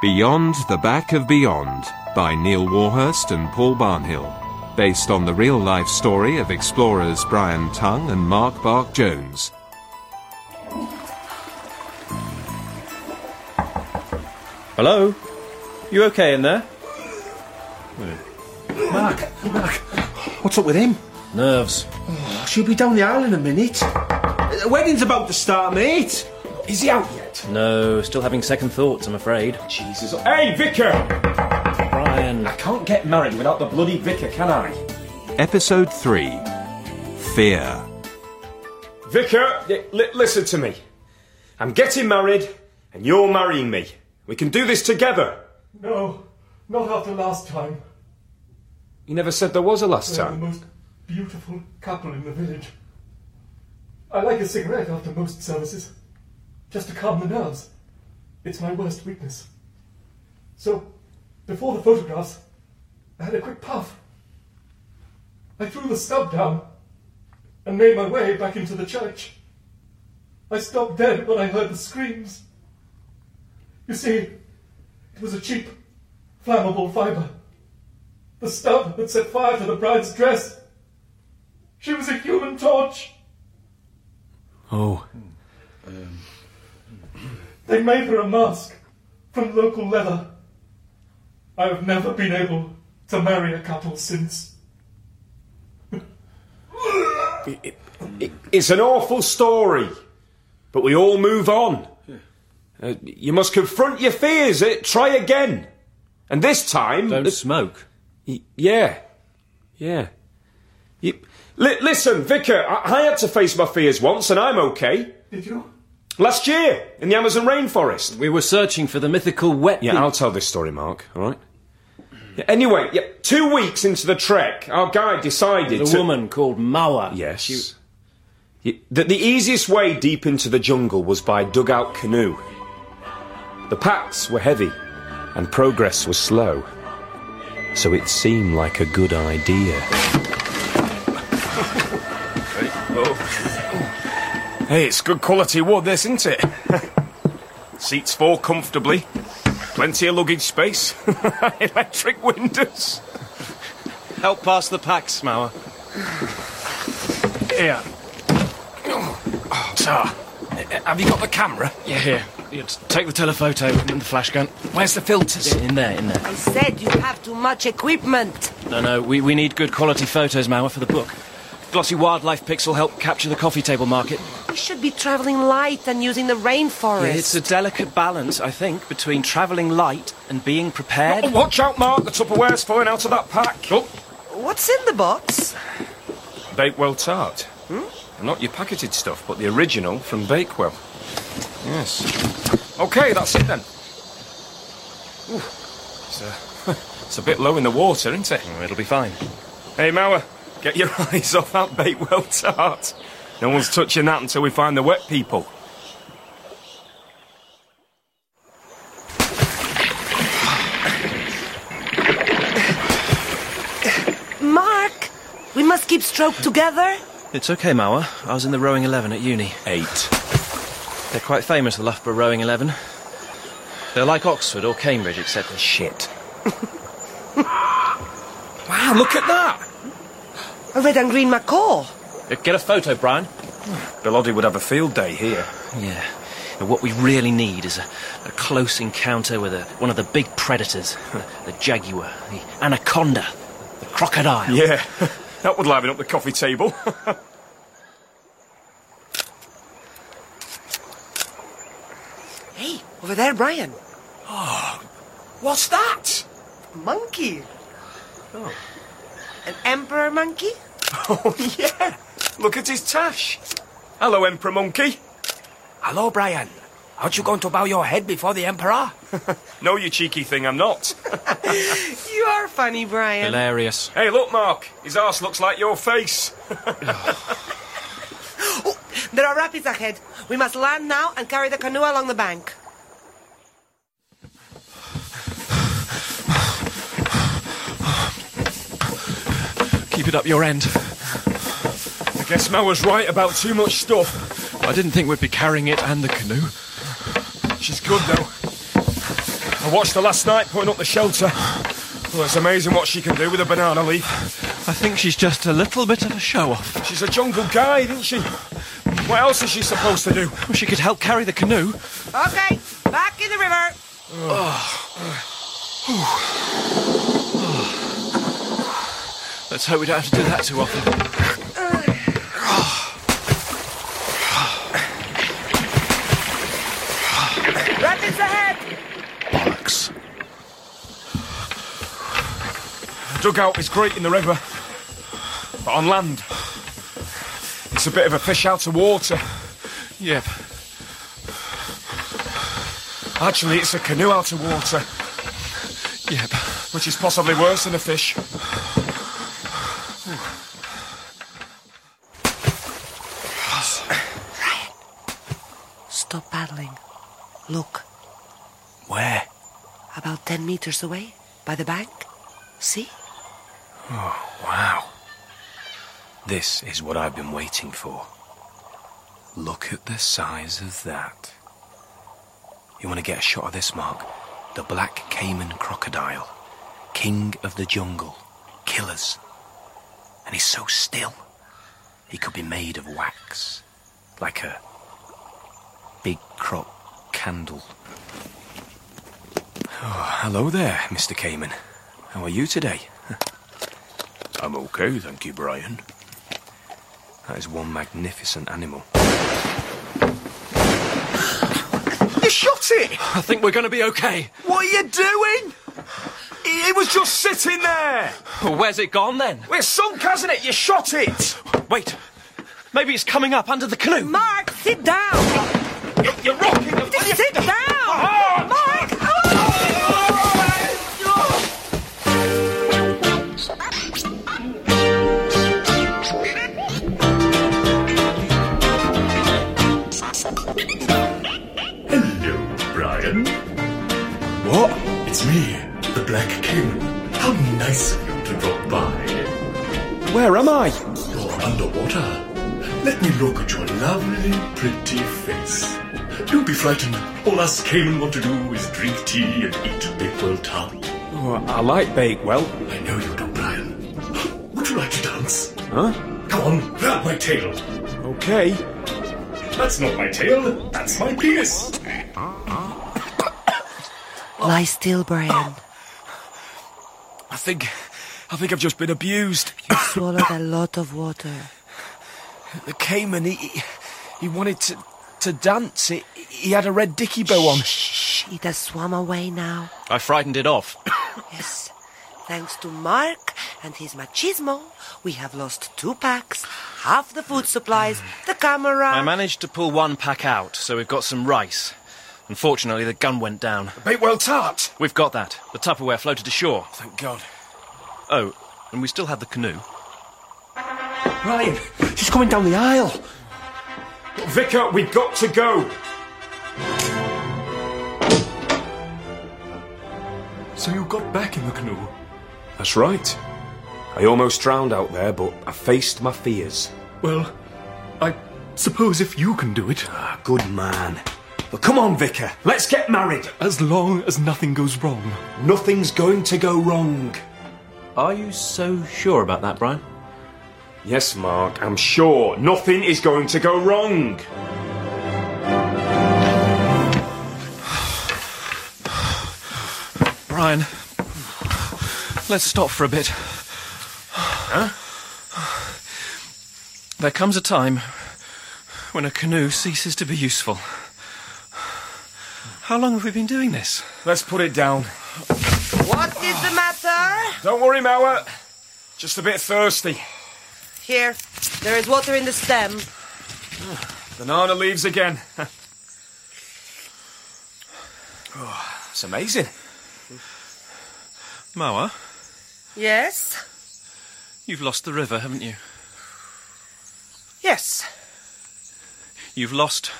Beyond the Back of Beyond by Neil Warhurst and Paul Barnhill. Based on the real life story of explorers Brian Tongue and Mark Bark Jones. Hello? You okay in there? Mark, Mark, what's up with him? Nerves. Oh, she'll be down the aisle in a minute. The wedding's about to start, mate. Is he out yet? No, still having second thoughts, I'm afraid. Jesus. Hey, Vicar! Brian. I can't get married without the bloody vicar, can I? Episode 3 Fear. Vicar, li- li- listen to me. I'm getting married, and you're marrying me. We can do this together. No, not after last time. You never said there was a last They're the most beautiful couple in the village. I like a cigarette after most services, just to calm the nerves. It's my worst weakness. So, before the photographs, I had a quick puff. I threw the stub down and made my way back into the church. I stopped dead when I heard the screams. You see, it was a cheap, flammable fibre. The stub had set fire to the bride's dress. She was a human torch. Oh. Hmm. Um, They made her a mask from local leather. I have never been able to marry a couple since. It- it's an awful story, but we all move on. Uh, you must confront your fears. Uh, try again, and this time, Don't uh, smoke. y- yeah, yeah. You, li- listen, Vicar, I-, I had to face my fears once, and I'm okay. Did you? Last year in the Amazon rainforest. We were searching for the mythical wet Yeah. I'll tell this story, Mark. All right. Yeah, anyway, yeah, two weeks into the trek, our guide decided The to. woman called Mawa. Yes. Y- That the easiest way deep into the jungle was by dugout canoe. The packs were heavy, and progress was slow. So it seemed like a good idea. Hey, it's good quality wood, this, isn't it? Seats four comfortably. Plenty of luggage space. Electric windows. Help pass the packs, Mawa. Here. So, have you got the camera? Yeah, here. Yeah, t- take the telephoto and the flash gun. Where's the filters? In there, in there. I said you have too much equipment. No, no, we, we need good quality photos, Mawa, for the book. Glossy wildlife pics will help capture the coffee table market. You should be traveling light and using the rainforest. It's a delicate balance, I think, between travelling light and being prepared. Oh, watch out, Mark. The Tupperware's falling out of that pack. Oh, What's in the box? Bakewell tart. Hmm? Not your packeted stuff, but the original from Bakewell. Yes. Okay, that's it then. Ooh, it's, a, it's a bit low in the water, isn't it? Oh, It'll be fine. Hey, Mauer, get your eyes off that Bakewell tart. No one's touching that until we find the wet people. Mark, we must keep stroke together. It's okay, Mawa. I was in the rowing 11 at uni. Eight. They're quite famous, the Loughborough rowing 11. They're like Oxford or Cambridge, except for Shit. wow, look at that! A red and green macaw. Uh, Get a photo, Brian. Beloddy would have a field day here. Yeah. But what we really need is a, a close encounter with a, one of the big predators the, the jaguar, the anaconda, the crocodile. Yeah, that would liven up the coffee table. Hey, over there, Brian. What's that? Monkey. Oh. An emperor monkey? Oh, yeah. Look at his tash. Hello, Emperor Monkey. Hello, Brian. Aren't you going to bow your head before the Emperor? No, you cheeky thing, I'm not. You are funny, Brian. Hilarious. hey, look, Mark. His arse looks like your face. Oh, there are rapids ahead. We must land now and carry the canoe along the bank. Keep it up your end. I guess Mel was right about too much stuff. I didn't think we'd be carrying it and the canoe. She's good, though. I watched her last night putting up the shelter. Well, it's amazing what she can do with a banana leaf. I think she's just a little bit of a show off. She's a jungle guide, isn't she? What else is she supposed to do? Well, she could help carry the canoe. Okay, back in the river. Let's hope we don't have to do that too often. Rapids ahead. Bollocks. Dugout is great in the river, but on land, it's a bit of a fish out of water. Yep. Actually, it's a canoe out of water, Yep. which is possibly worse than a fish. Ryan, stop paddling. Look, Where? about ten meters away, by the bank. See? Oh, wow. This is what I've been waiting for. Look at the size of that. You want to get a shot of this, Mark? The black caiman crocodile. King of the jungle. Killers. And he's so still. He could be made of wax. Like a big crop candle. Oh, hello there, Mr. Caiman. How are you today? I'm okay, thank you, Brian. That is one magnificent animal. You shot it! I think we're going to be okay. What are you doing? It was just sitting there. Well, where's it gone then? It's sunk, hasn't it? You shot it. Wait. Maybe it's coming up under the canoe. Mark, sit down. Underwater. Let me look at your lovely, pretty face. Don't be frightened. All us Caiman want to do is drink tea and eat a Bakewell tart. Oh, I like Bakewell. I know you do, Brian. Would you like to dance? Huh? Come on, grab my tail. Okay. That's not my tail. That's my penis. Lie still, Brian. I think. I think I've just been abused. You swallowed a lot of water. The Caiman, he. He wanted to. to dance. He, he had a red dicky bow on. Shh, it has swum away now. I frightened it off. Yes. Thanks to Mark and his machismo, we have lost two packs, half the food supplies, the camera. I managed to pull one pack out, so we've got some rice. Unfortunately, the gun went down. Bakewell tart. We've got that. The Tupperware floated ashore. Thank God. Oh, and we still have the canoe. Brian, she's coming down the aisle. Vicar, we've got to go. So you got back in the canoe? That's right. I almost drowned out there, but I faced my fears. Well, I suppose if you can do it, Ah, good man. But come on, Vicar. Let's get married. as long as nothing goes wrong. Nothing's going to go wrong. Are you so sure about that, Brian? Yes, Mark, I'm sure nothing is going to go wrong. Brian, let's stop for a bit. Huh? There comes a time when a canoe ceases to be useful. How long have we been doing this? Let's put it down. What is the matter? Don't worry, Mauer. Just a bit thirsty. Here, there is water in the stem. Banana leaves again. oh, it's amazing. Moa, Yes? you've lost the river, haven't you? Yes. You've lost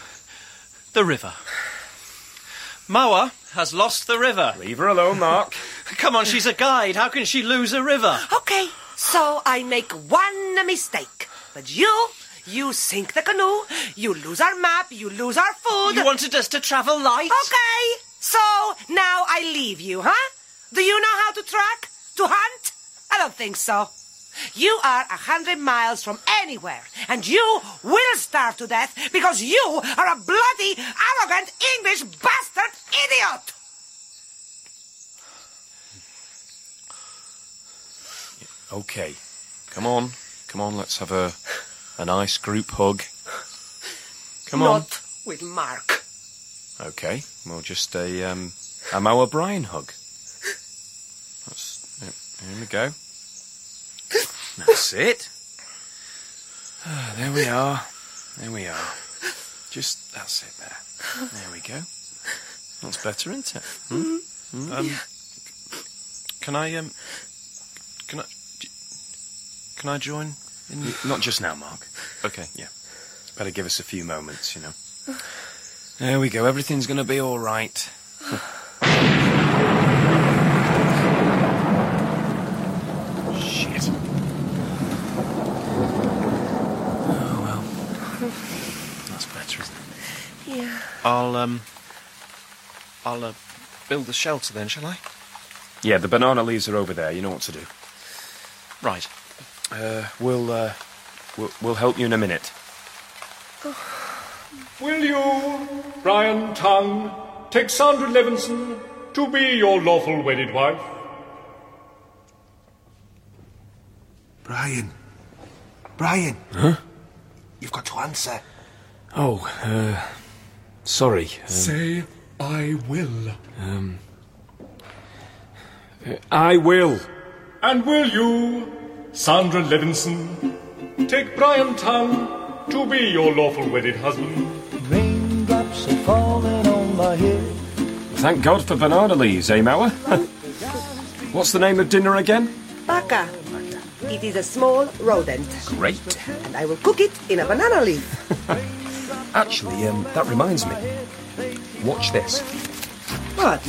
the river. Moa has lost the river. Leave her alone, Mark. Come on, she's a guide. How can she lose a river? Okay, so I make one mistake. But you, you sink the canoe, you lose our map, you lose our food. You wanted us to travel light? Okay, So now I leave you, huh? Do you know how to track? To hunt? I don't think so. You are a hundred miles from anywhere, and you will starve to death because you are a bloody, arrogant English bastard idiot! Okay. Come on. Come on, let's have a a nice group hug. Come on. Not with Mark. Okay. Well, just a um a Mo O'Brien hug. That's, yeah, here we go. That's it. Ah, there we are. There we are. Just that's it there. There we go. That's better, isn't it? Hmm? Um, can I um, can I can I join? In? Not just now, Mark. Okay, yeah. Better give us a few moments, you know. There we go. Everything's going to be all right. Shit. Oh well. That's better, isn't it? Yeah. I'll, um. I'll, uh, build the shelter then, shall I? Yeah, the banana leaves are over there. You know what to do. Right. Uh, we'll uh, we'll, we'll help you in a minute. Will you, Brian Tongue, take Sandra Levinson to be your lawful wedded wife? Brian. Brian. Huh? You've got to answer. Oh, uh, sorry. Um, Say, I will. Um, I will. And will you, Sandra Levinson, take Brian Tongue to be your lawful wedded husband? Raindrops are falling on my head. Thank God for banana leaves, eh, Mauer? What's the name of dinner again? Baka. It is a small rodent, Great. and I will cook it in a banana leaf. Actually, um, that reminds me. Watch this. What?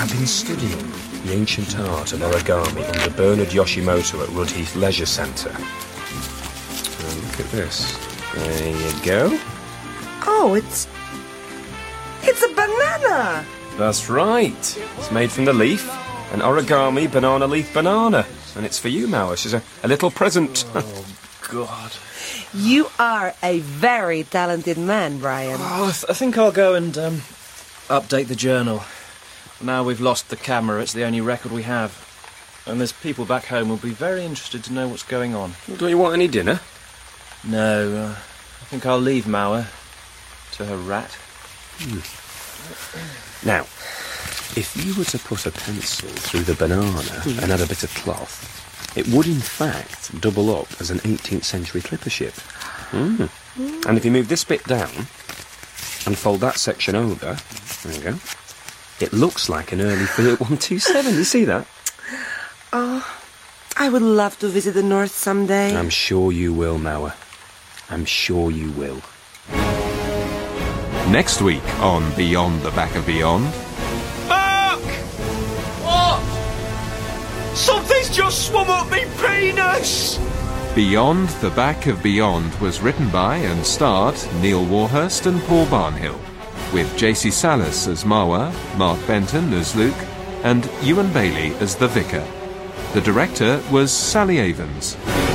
I've been studying the ancient art of origami under Bernard Yoshimoto at Rudheath Leisure Centre. Uh, look at this. There you go. Oh, it's. It's a banana! That's right. It's made from the leaf, an origami banana leaf banana. And it's for you, Mauer. She's a, a little present. Oh, God. You are a very talented man, Brian. Oh, I, th- I think I'll go and, um, update the journal. Now we've lost the camera, it's the only record we have. And there's people back home who'll be very interested to know what's going on. Don't you want any dinner? No, uh, I think I'll leave Mauer to her rat. Now, if you were to put a pencil through the banana and add a bit of cloth, it would in fact double up as an 18th century clipper ship. Mm. And if you move this bit down and fold that section over, there you go, it looks like an early Philip 127. You see that? Oh, I would love to visit the North someday. I'm sure you will, Mauer. I'm sure you will. Next week on Beyond the Back of Beyond. Mark! What? Something's just swum up me penis! Beyond the Back of Beyond was written by and starred Neil Warhurst and Paul Barnhill, with JC Salas as Marwa, Mark Benton as Luke, and Ewan Bailey as the Vicar. The director was Sally Avens.